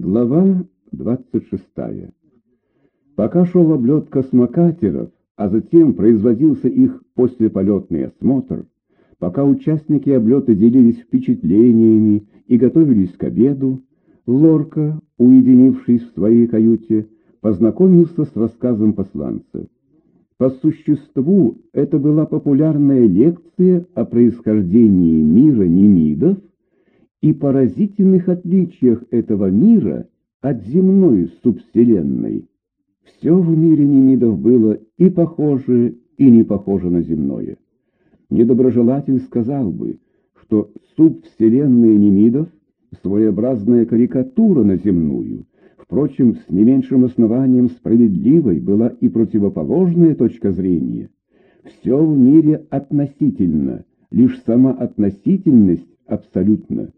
Глава 26. Пока шел облет космокатеров, а затем производился их послеполетный осмотр, пока участники облета делились впечатлениями и готовились к обеду, Лорка, уединившись в своей каюте, познакомился с рассказом посланца. По существу это была популярная лекция о происхождении мира Немидов и поразительных отличиях этого мира от земной субвселенной. Все в мире Немидов было и похоже, и не похоже на земное. Недоброжелатель сказал бы, что субвселенная Немидов — своеобразная карикатура на земную. Впрочем, с не меньшим основанием справедливой была и противоположная точка зрения. Все в мире относительно, лишь сама относительность абсолютна.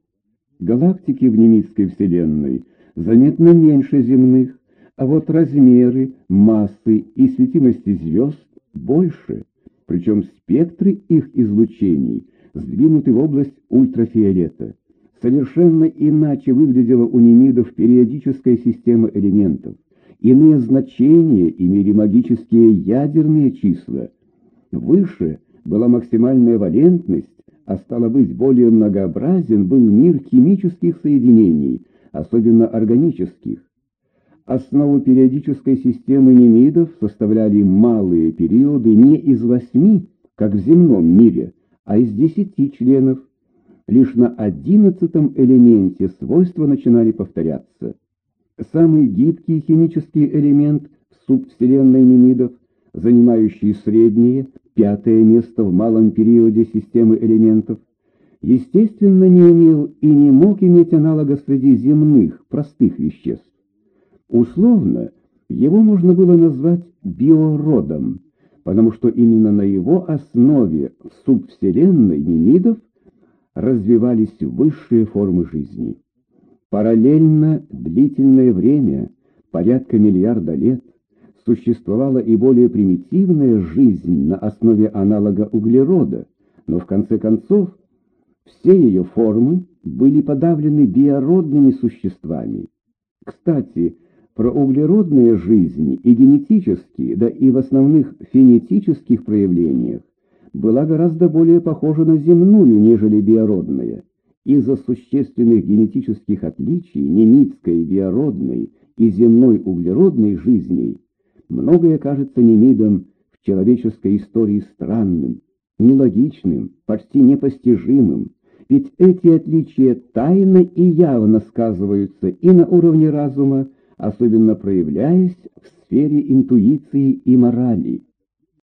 Галактики в немецкой Вселенной заметно меньше земных, а вот размеры, массы и светимости звезд больше, причем спектры их излучений сдвинуты в область ультрафиолета. Совершенно иначе выглядела у немидов периодическая система элементов. Иные значения имели магические ядерные числа. Выше была максимальная валентность, а стало быть, более многообразен был мир химических соединений, особенно органических. Основу периодической системы немидов составляли малые периоды не из восьми, как в земном мире, а из десяти членов. Лишь на одиннадцатом элементе свойства начинали повторяться. Самый гибкий химический элемент субвселенной немидов, занимающий среднее, пятое место в малом периоде системы элементов, естественно, не имел и не мог иметь аналога среди земных, простых веществ. Условно, его можно было назвать биородом, потому что именно на его основе в субвселенной Немидов развивались высшие формы жизни. Параллельно длительное время, порядка миллиарда лет, существовала и более примитивная жизнь на основе аналога углерода, но в конце концов все ее формы были подавлены биородными существами. Кстати, про углеродные жизни и генетические, да и в основных фенетических проявлениях была гораздо более похожа на земную, нежели биородная. Из-за существенных генетических отличий немитской биородной и земной углеродной жизней Многое кажется немидом в человеческой истории странным, нелогичным, почти непостижимым, ведь эти отличия тайно и явно сказываются и на уровне разума, особенно проявляясь в сфере интуиции и морали.